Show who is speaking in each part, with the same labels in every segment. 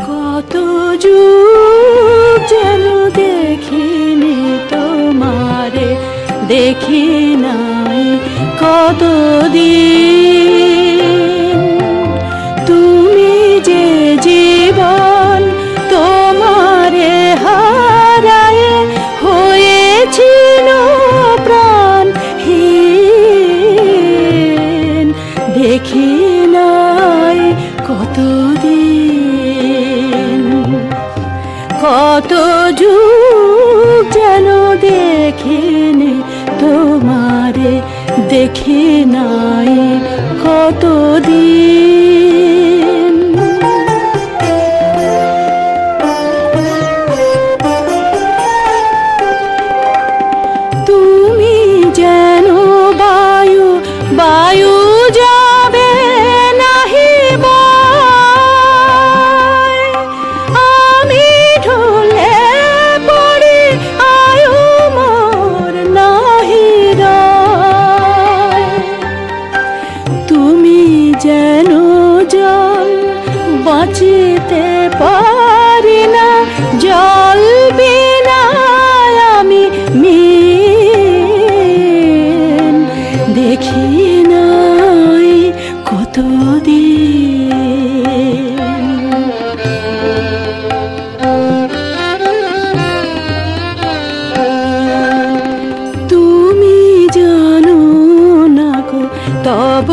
Speaker 1: কত তোমারে দেখি নাই কত দিন নাই কতদিন কত যুগ যেন দেখিনি তোমারে দেখি নাই কতদিন। যেন জল বাঁচিতে পারি না, জল বিনা আমি মিন। দেখি নাই কতদিন। তুমি জানো না গো, তব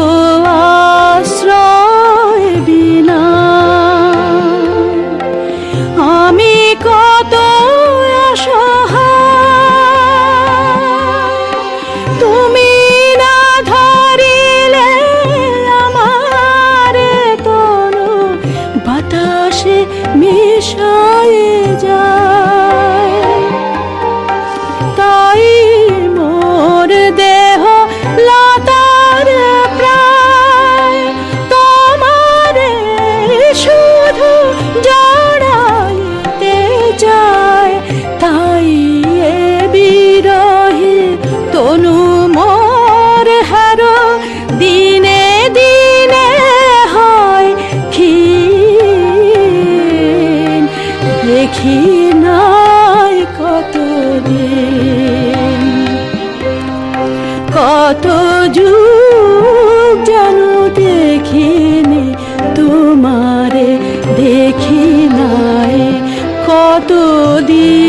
Speaker 1: দেখি নাই কতদিন কত যুগ যেন দেখিনি তোমারে দেখি নাই কতদিন